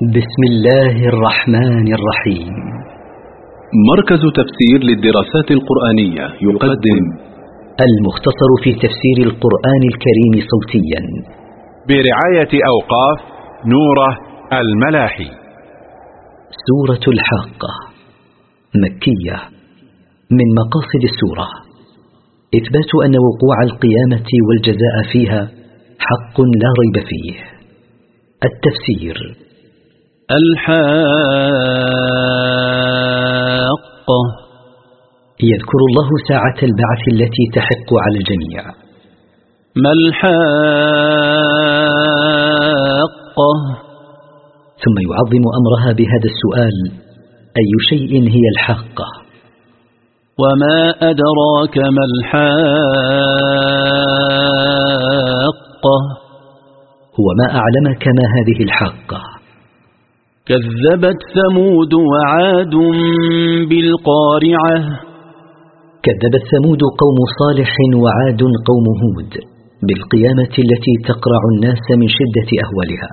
بسم الله الرحمن الرحيم. مركز تفسير للدراسات القرآنية يقدم المختصر في تفسير القرآن الكريم صوتيا. برعاية أوقاف نوره الملاحي. سورة الحاقة مكية من مقاصد السورة. إثبات أن وقوع القيامة والجزاء فيها حق لا ريب فيه. التفسير الحاقة يذكر الله ساعة البعث التي تحق على الجميع. ما الحاقة ثم يعظم أمرها بهذا السؤال أي شيء هي الحاقة؟ وما أدراك ما الحاقة وما أعلمك ما هذه الحاقة. كذبت ثمود وعاد بالقارعة. كذبت ثمود قوم صالح وعاد قوم هود بالقيامة التي تقرع الناس من شدة أهوالها.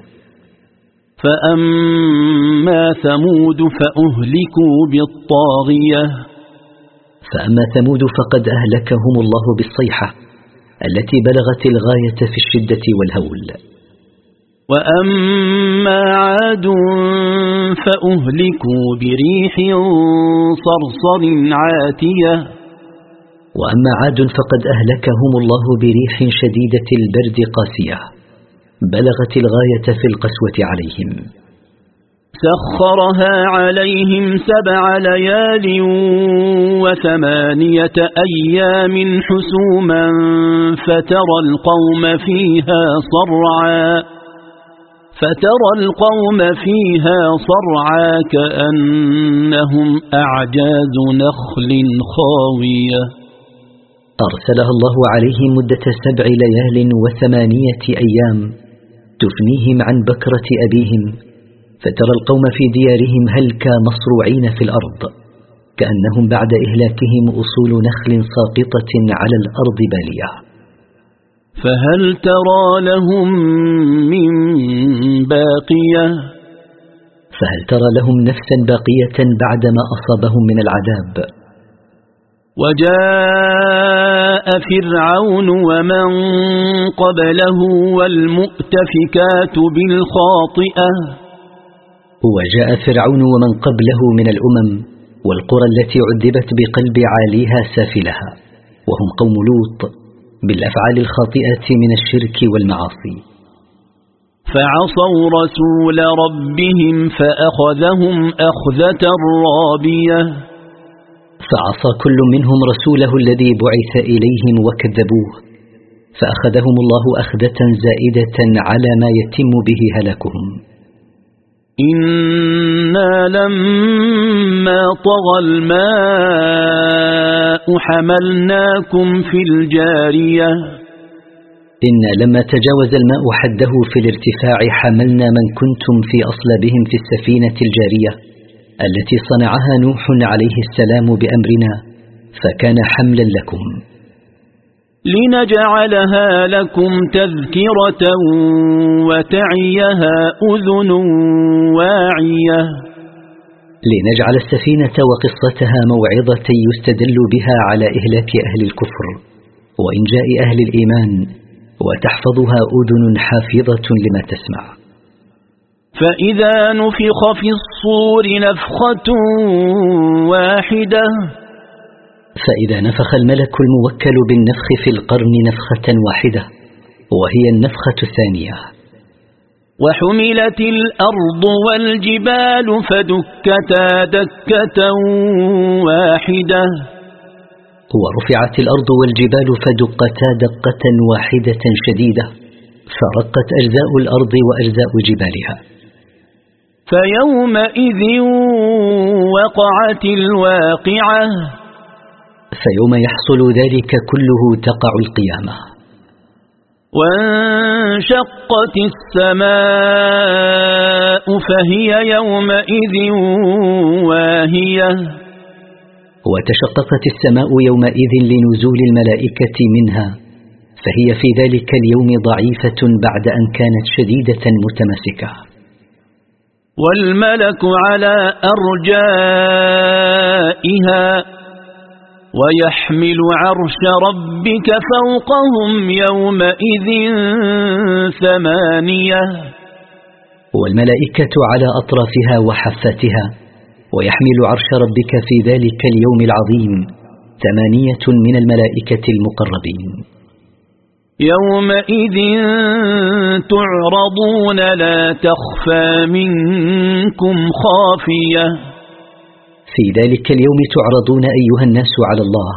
فأما ثمود فأهلكوا بالطاغية. فأما ثمود فقد أهلكهم الله بالصيحة التي بلغت الغاية في الشدة والهول. وأما عاد فأهلكوا بريح صرصر عاتية. وأما عاد فقد أهلكهم الله بريح شديدة البرد قاسية بلغت الغاية في القسوة عليهم. سخرها عليهم سبع ليال وثمانية أيام حسوما فترى القوم فيها صرعا. فترى القوم فيها صرعا كأنهم أعجاز نخل خاوية. أرسلها الله عليهم مدة سبع ليال وثمانية أيام تفنيهم عن بكرة أبيهم. فترى القوم في ديارهم هلكا مصروعين في الأرض كأنهم بعد إهلاكهم أصول نخل ساقطة على الأرض بالية. فهل ترى لهم من باقية؟ فهل ترى لهم نفسا باقية بعدما أصابهم من العذاب؟ وجاء فرعون ومن قبله والمؤتفكات بالخاطئة. وجاء فرعون ومن قبله من الأمم والقرى التي عذبت بقلب عاليها سافلها وهم قوم لوط. بالأفعال الخاطئة من الشرك والمعاصي. فعصوا رسول ربهم فأخذهم أخذة رابية. فعصى كل منهم رسوله الذي بعث إليهم وكذبوه. فأخذهم الله أخذة زائدة على ما يتم به هلاكهم. إنا لما طغى الماء حملناكم في الجارية إنا لما تجاوز الماء حده في الارتفاع حملنا من كنتم في أصلابهم في السفينة الجارية التي صنعها نوح عليه السلام بأمرنا فكان حملا لكم. لنجعلها لكم تذكرة وتعيها أذن واعية. لنجعل السفينة وقصتها موعظة يستدل بها على إهلاك أهل الكفر وإنجاء أهل الإيمان وتحفظها أذن حافظة لما تسمع. فإذا نفخ في الصور نفخة واحدة فإذا نفخ الملك الموكل بالنفخ في القرن نفخة واحدة وهي النفخة الثانية. وحملت الأرض والجبال فدكتا دكة واحدة. ورفعت الأرض والجبال فدقتا دقة واحدة شديدة فرقت أجزاء الأرض وأجزاء جبالها. فيومئذ وقعت الواقعة. فيوم يحصل ذلك كله تقع القيامة. وانشقت السماء فهي يومئذ واهية. وتشققت السماء يومئذ لنزول الملائكة منها فهي في ذلك اليوم ضعيفة بعد أن كانت شديدة متمسكة والملك على أرجائها. ويحمل عرش ربك فوقهم يومئذ ثمانية. والملائكة على أطرافها وحفتها ويحمل عرش ربك في ذلك اليوم العظيم ثمانية من الملائكة المقربين. يومئذ تعرضون لا تخفى منكم خافية. في ذلك اليوم تعرضون أيها الناس على الله.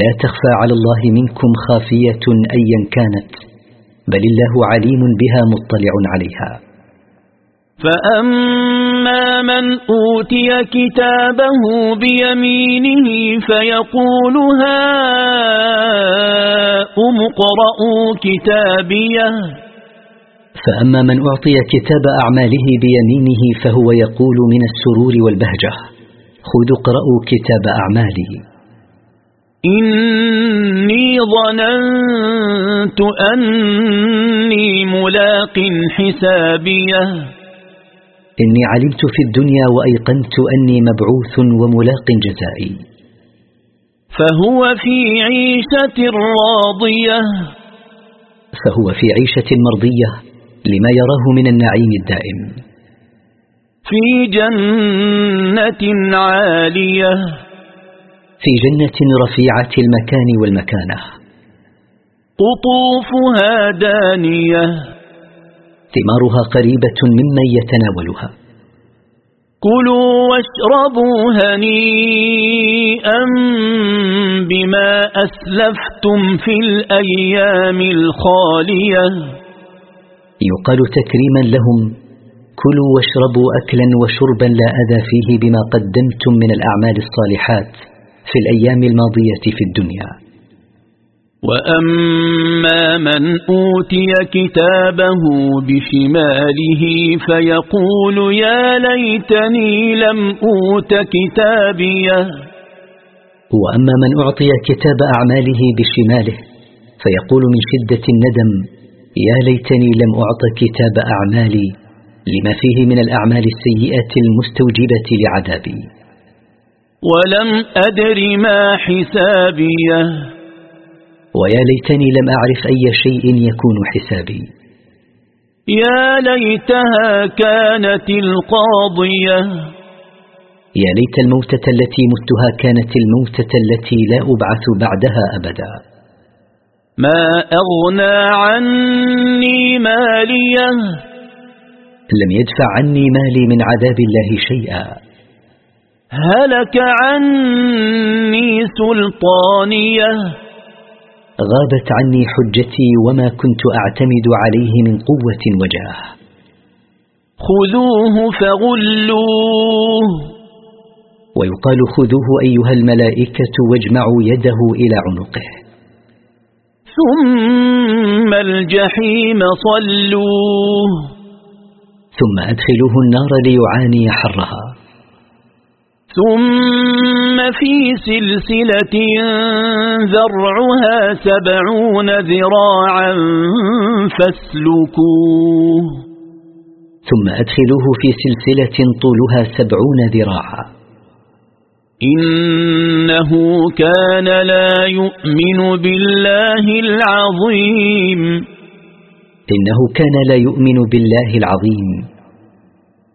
لا تخفى على الله منكم خافية أيا كانت بل الله عليم بها مطلع عليها. فأما من أوتي كتابه بيمينه فيقول هاؤم اقرءوا كتابيه. فأما من أعطي كتاب أعماله بيمينه فهو يقول من السرور والبهجة. خذوا اقرأوا كتاب أعمالي إني ظننت أني ملاق حسابيه. إني علمت في الدنيا وأيقنت أني مبعوث وملاق جزائي. فهو في عيشة راضية. فهو في عيشة مرضية لما يراه من النعيم الدائم. في جنة عالية. في جنة رفيعة المكان والمكانة. قطوفها دانية. ثمارها قريبة ممن يتناولها. كلوا واشربوا هنيئا بما أسلفتم في الأيام الخالية. يقال تكريما لهم كلوا واشربوا أكلا وشربا لا أذى فيه بما قدمتم من الأعمال الصالحات في الأيام الماضية في الدنيا. وأما من أوتي كتابه بشماله فيقول يا ليتني لم أوت كتابيه وأما من أعطي كتاب أعماله بشماله فيقول من شدة الندم يا ليتني لم أعط كتاب أعمالي لما فيه من الأعمال السيئة المستوجبة لعذابي. ولم أدر ما حسابيه ويا ليتني لم أعرف أي شيء يكون حسابي. يا ليتها كانت القاضية. يا ليت الموتة التي متها كانت الموتة التي لا أبعث بعدها أبدا. ما أغنى عني مالية. لم يدفع عني مالي من عذاب الله شيئا. هلك عني سلطانية. غابت عني حجتي وما كنت أعتمد عليه من قوة وجاه. خذوه فغلوه. ويقال خذوه أيها الملائكة واجمعوا يده إلى عنقه. ثم الجحيم صلوه. ثم أدخلوه النار ليعاني حرها. ثم في سلسلة ذرعها سبعون ذراعا فاسلكوه. ثم أدخلوه في سلسلة طولها سبعون ذراعا. إنه كان لا يؤمن بالله العظيم. إنه كان لا يؤمن بالله العظيم.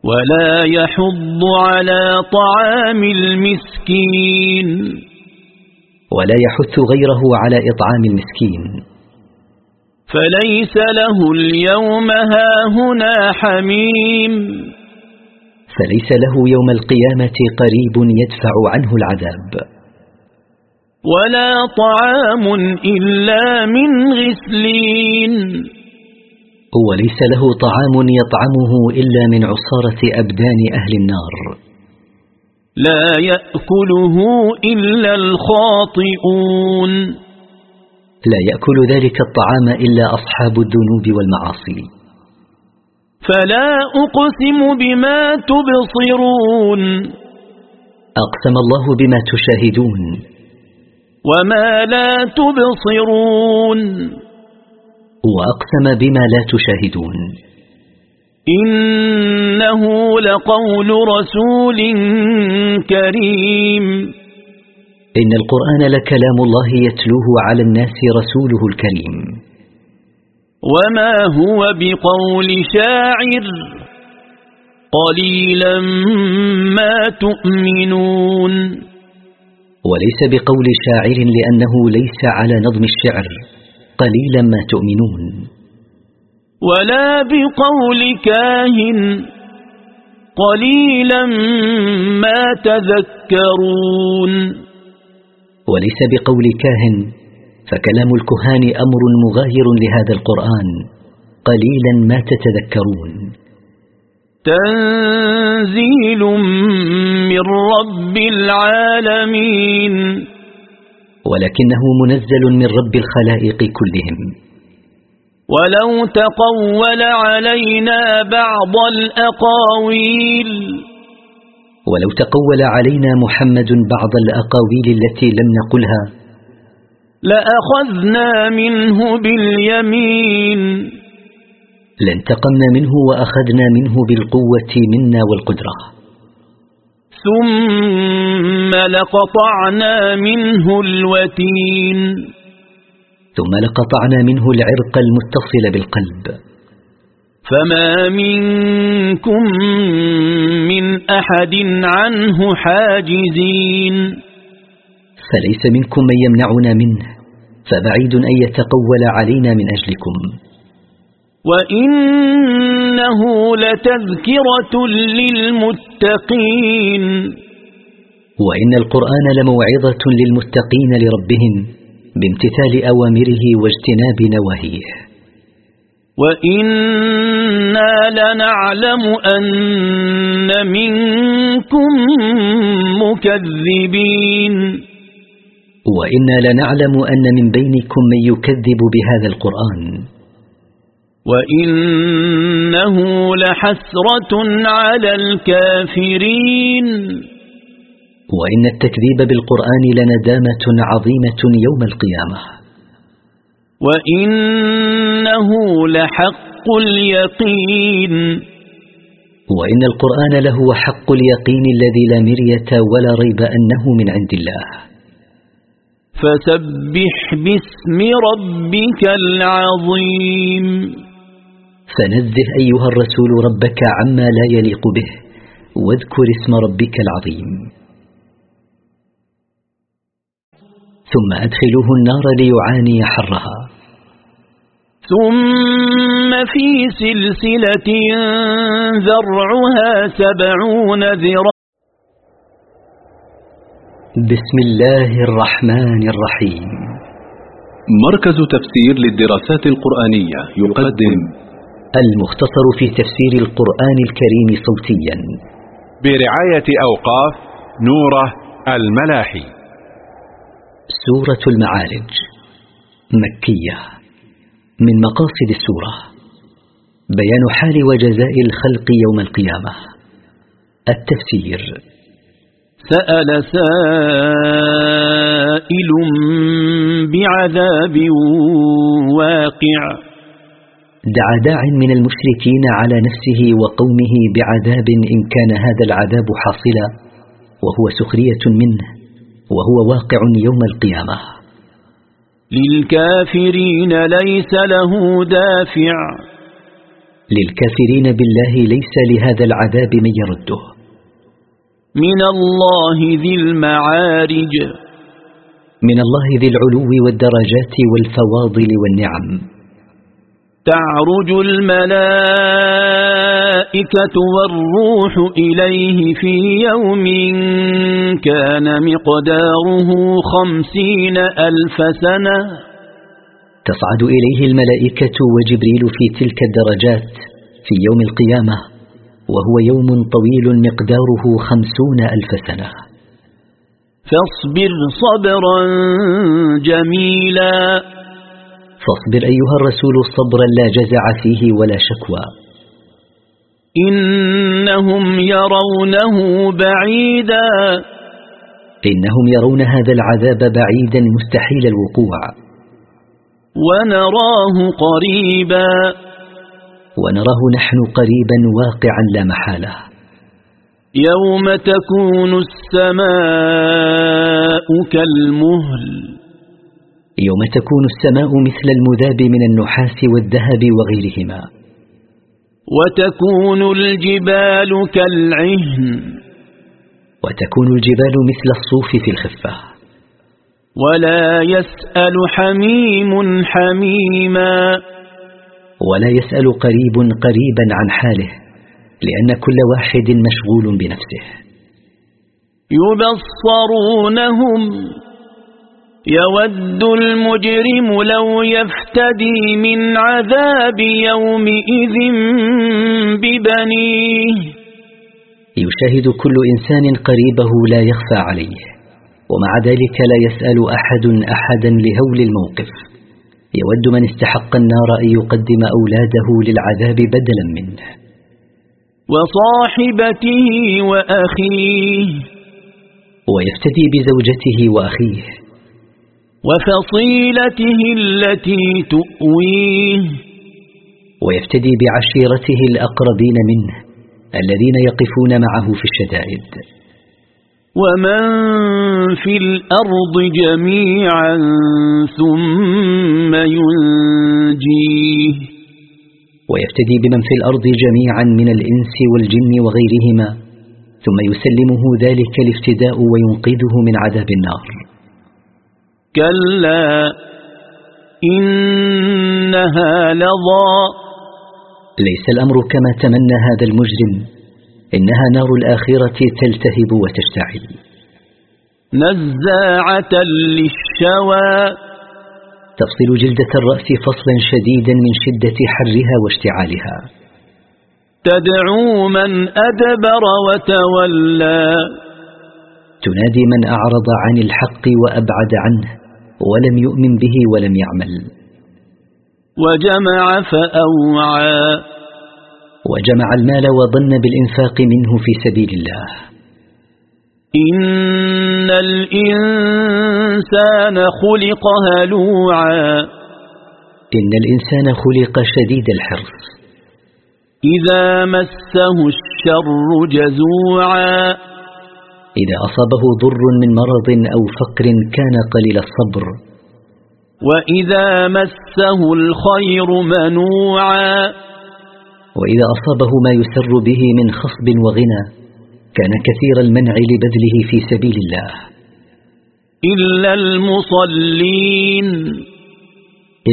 ولا يحض على طعام المسكين. ولا يحث غيره على إطعام المسكين. فليس له اليوم هاهنا حميم. فليس له يوم القيامة قريب يدفع عنه العذاب. ولا طعام إلا من غسلين. وليس له طعام يطعمه إلا من عصارة أبدان أهل النار. لا يأكله إلا الخاطئون. لا يأكل ذلك الطعام إلا أصحاب الذنوب والمعاصي. فلا أقسم بما تبصرون. أقسم الله بما تشاهدون. وما لا تبصرون. وأقسم بما لا تشاهدون. إنه لقول رسول كريم. إن القرآن لكلام الله يتلوه على الناس رسوله الكريم. وما هو بقول شاعر؟ قليلا ما تؤمنون. وليس بقول شاعر لأنه ليس على نظم الشعر. قليلا ما تؤمنون. ولا بقول كاهن قليلا ما تذكرون. وليس بقول كاهن فكلام الكهان أمر مغاير لهذا القرآن. قليلا ما تتذكرون. تنزيل من رب العالمين. ولكنه منزل من رب الخلائق كلهم. ولو تقول علينا بعض الأقاويل. ولو تقول علينا محمد بعض الأقاويل التي لم نقلها. لأخذنا منه باليمين. لانتقمنا منه وأخذنا منه بالقوة منا والقدرة. ثم لقطعنا منه الوتين. ثم لقطعنا منه العرق المتصل بالقلب. فما منكم من أحد عنه حاجزين. فليس منكم من يمنعنا منه فبعيد أن يتقول علينا من أجلكم. وإنه لتذكرة للمتقين وإن القرآن لموعظة للمتقين لربهم بامتثال أوامره واجتناب نواهيه. وإنا لنعلم أن منكم مكذبين وإنا لنعلم أن من بينكم من يكذب بهذا القرآن. وإنه لحسرة على الكافرين وإن التكذيب بالقرآن لندامة عظيمة يوم القيامة وإنه لحق اليقين وإن القرآن له حق اليقين الذي لا مرية ولا ريب أنه من عند الله فسبح باسم ربك العظيم فنزه أيها الرسول ربك عما لا يليق به واذكر اسم ربك العظيم. ثم أدخلوه النار ليعاني حرها. ثم في سلسلة ذرعها سبعون ذرا بسم الله الرحمن الرحيم. مركز تفسير للدراسات القرآنية يقدم المختصر في تفسير القرآن الكريم صوتيا. برعاية أوقاف نوره الملاحي. سورة المعارج. مكية. من مقاصد السورة. بيان حال وجزاء الخلق يوم القيامة. التفسير. سأل سائل بعذاب واقع. دعا داع من المشركين على نفسه وقومه بعذاب إن كان هذا العذاب حاصلا وهو سخرية منه وهو واقع يوم القيامة. للكافرين ليس له دافع. للكافرين بالله ليس لهذا العذاب من يرده. من الله ذي المعارج. من الله ذي العلو والدرجات والفواضل والنعم. تعرج الملائكة والروح إليه في يوم كان مقداره خمسين ألف سنة. تصعد إليه الملائكة وجبريل في تلك الدرجات في يوم القيامة وهو يوم طويل مقداره خمسون ألف سنة. فاصبر صبرا جميلا. فاصبر أيها الرسول صبرا لا جزع فيه ولا شكوى. إنهم يرونه بعيدا. إنهم يرون هذا العذاب بعيدا مستحيل الوقوع. ونراه قريبا. ونراه نحن قريبا واقعا لا محالة. يوم تكون السماء كالمهل. يوم تكون السماء مثل المذاب من النحاس والذهب وغيرهما. وتكون الجبال كالعهن. وتكون الجبال مثل الصوف في الخفة. ولا يسأل حميم حميما. ولا يسأل قريب قريبا عن حاله لأن كل واحد مشغول بنفسه. يبصرونهم. يود المجرم لو يفتدي من عذاب يومئذ ببنيه. يشاهد كل إنسان قريبه لا يخفى عليه ومع ذلك لا يسأل أحد أحدا لهول الموقف. يود من استحق النار أن يقدم أولاده للعذاب بدلا منه. وصاحبته وأخيه. ويفتدي بزوجته وأخيه. وفصيلته التي تؤويه. ويفتدي بعشيرته الأقربين منه الذين يقفون معه في الشدائد. ومن في الأرض جميعا ثم ينجيه. ويفتدي بمن في الأرض جميعا من الإنس والجن وغيرهما ثم يسلمه ذلك الافتداء وينقذه من عذاب النار. كلا إنها لظى. ليس الأمر كما تمنى هذا المجرم إنها نار الآخرة تلتهب وتشتعل. نزاعة للشوى. تفصل جلدة الرأس فصلا شديدا من شدة حرها واشتعالها. تدعو من أدبر وتولى. تنادي من أعرض عن الحق وأبعد عنه. ولم يؤمن به ولم يعمل. وجمع فأوعى. وجمع المال وظن بالإنفاق منه في سبيل الله. إن الإنسان خلق هلوعا. إن الإنسان خلق شديد الحرص. إذا مسه الشر جزوعا. إذا أصابه ضر من مرض أو فقر كان قليل الصبر. وإذا مسه الخير منوعا. وإذا أصابه ما يسر به من خصب وغنى كان كثير المنع لبذله في سبيل الله. إلا المصلين.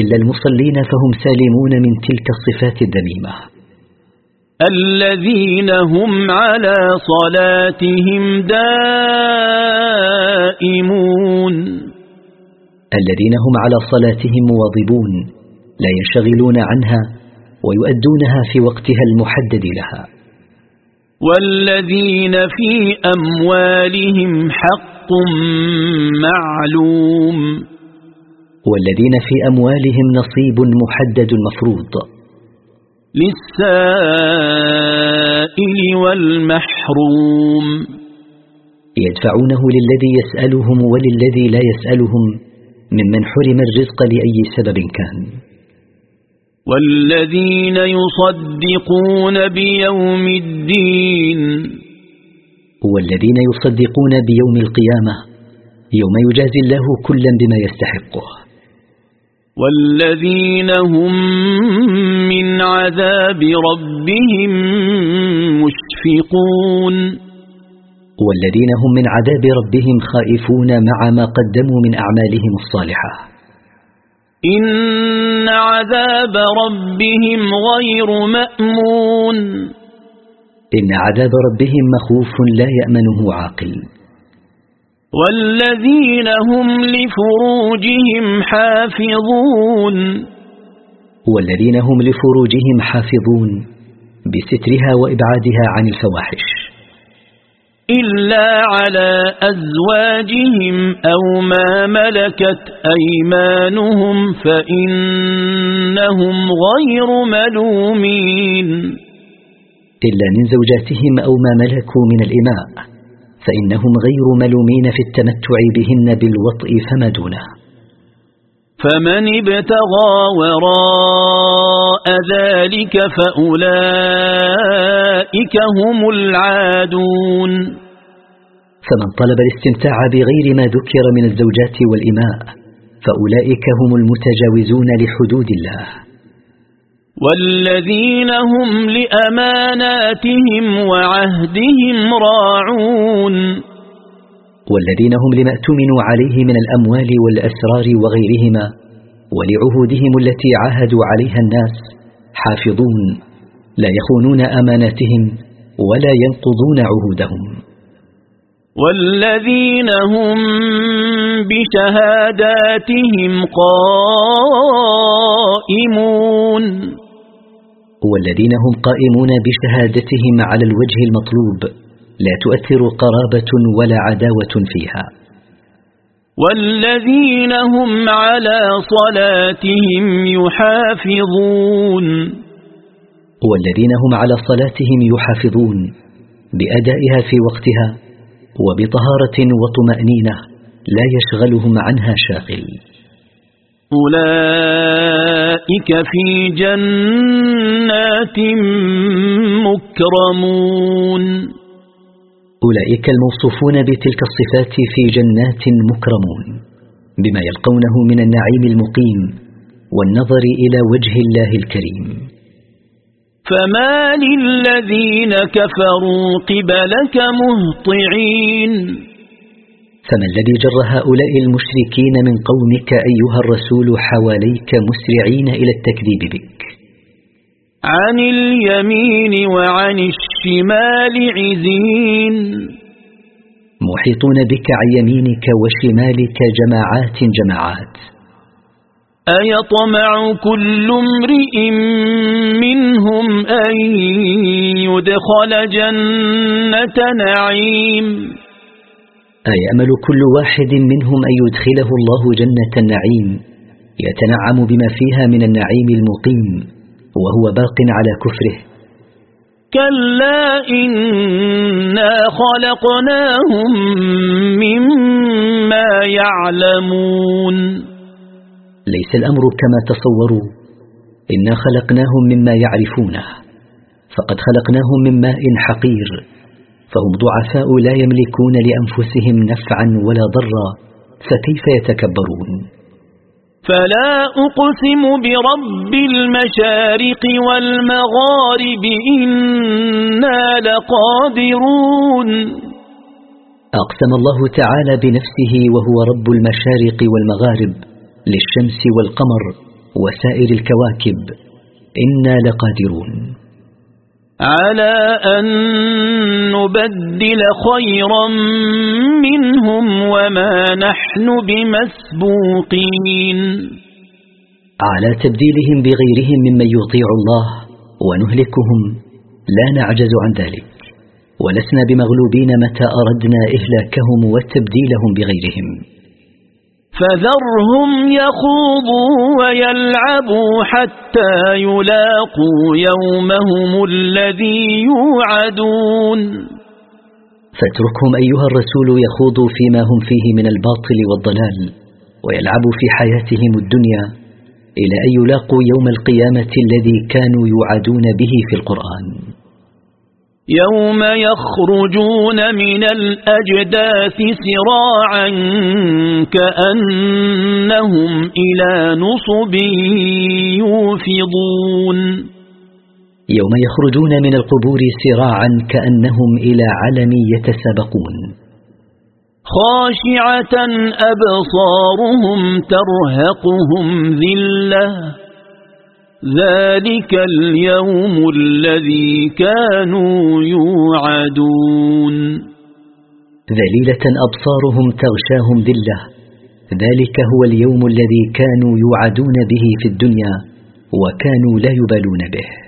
إلا المصلين فهم سالمون من تلك الصفات الذميمة الذين هم على صلاتهم دائمون. الذين هم على صلاتهم مواظبون لا ينشغلون عنها ويؤدونها في وقتها المحدد لها. والذين في أموالهم حق معلوم. والذين في أموالهم نصيب محدد مفروض. للسائل والمحروم. يدفعونه للذي يسألهم وللذي لا يسألهم ممن حرم الرزق لأي سبب كان. والذين يصدقون بيوم الدين. والذين يصدقون بيوم القيامة يوم يجازي الله كلا بما يستحقه. والذين هم من عذاب ربهم مشفقون والذين هم من عذاب ربهم خائفون مع ما قدموا من أعمالهم الصالحة. إن عذاب ربهم غير مأمون. إن عذاب ربهم مخوف لا يأمنه عاقل. والذين هم لفروجهم حافظون. والذين هم لفروجهم حافظون بسترها وإبعادها عن الفواحش. إلا على أزواجهم أو ما ملكت أيمانهم فإنهم غير ملومين. إلا من زوجاتهم أو ما ملكوا من الإماء. فإنهم غير ملومين في التمتع بهن بالوطء فما دونه. فمن ابتغى وراء ذلك فأولئك هم العادون. فمن طلب الاستمتاع بغير ما ذكر من الزوجات والإماء فأولئك هم المتجاوزون لحدود الله. والذين هم لأماناتهم وعهدهم راعون. والذين هم لما اؤتمنوا عليه من الأموال والأسرار وغيرهما ولعهودهم التي عاهدوا عليها الناس حافظون لا يخونون أماناتهم ولا ينقضون عهودهم. والذين هم بشهاداتهم قائمون. والذين هم قائمون بشهادتهم على الوجه المطلوب لا تؤثر قرابة ولا عداوة فيها. والذين هم على صلاتهم يحافظون. والذين هم على صلاتهم يحافظون بأدائها في وقتها وبطهارة وطمأنينة لا يشغلهم عنها شاغل. أولئك في جنات مكرمون. أولئك الموصوفون بتلك الصفات في جنات مكرمون بما يلقونه من النعيم المقيم والنظر إلى وجه الله الكريم. فما للذين كفروا قبلك مهطعين. فما الذي جر هؤلاء المشركين من قومك أيها الرسول حواليك مسرعين إلى التكذيب بك؟ عن اليمين وعن الشمال عزين. محيطون بك عن يمينك وشمالك جماعات جماعات. أيطمع كل امرئ منهم أن يدخل جنة نعيم. أيأمل كل واحد منهم أن يدخله الله جنة النعيم يتنعم بما فيها من النعيم المقيم وهو باق على كفره. كلا إنا خلقناهم مما يعلمون. ليس الأمر كما تصوروا. إنا خلقناهم مما يعرفونه فقد خلقناهم من ماء حقير. فهم ضعفاء لا يملكون لأنفسهم نفعا ولا ضرا فكيف يتكبرون؟ فلا أقسم برب المشارق والمغارب إنا لقادرون. أقسم الله تعالى بنفسه وهو رب المشارق والمغارب للشمس والقمر وسائر الكواكب إنا لقادرون. على أن نبدل خيرا منهم وما نحن بمسبوقين. على تبديلهم بغيرهم ممن يطيع الله ونهلكهم لا نعجز عن ذلك. ولسنا بمغلوبين متى أردنا إهلاكهم وتبديلهم بغيرهم. فذرهم يخوضوا ويلعبوا حتى يلاقوا يومهم الذي يوعدون. فاتركهم أيها الرسول يخوضوا فيما هم فيه من الباطل والضلال ويلعبوا في حياتهم الدنيا إلى أن يلاقوا يوم القيامة الذي كانوا يوعدون به في القرآن. يوم يخرجون من الأجداث سراعا كأنهم إلى نصب يوفضون يوم يخرجون من القبور سراعا كأنهم إلى علم يتسابقون. خاشعة أبصارهم ترهقهم ذِلَّةٌ ذلك اليوم الذي كانوا يوعدون. ذليلة أبصارهم تغشاهم ذلة. ذلك هو اليوم الذي كانوا يوعدون به في الدنيا وكانوا لا يبالون به.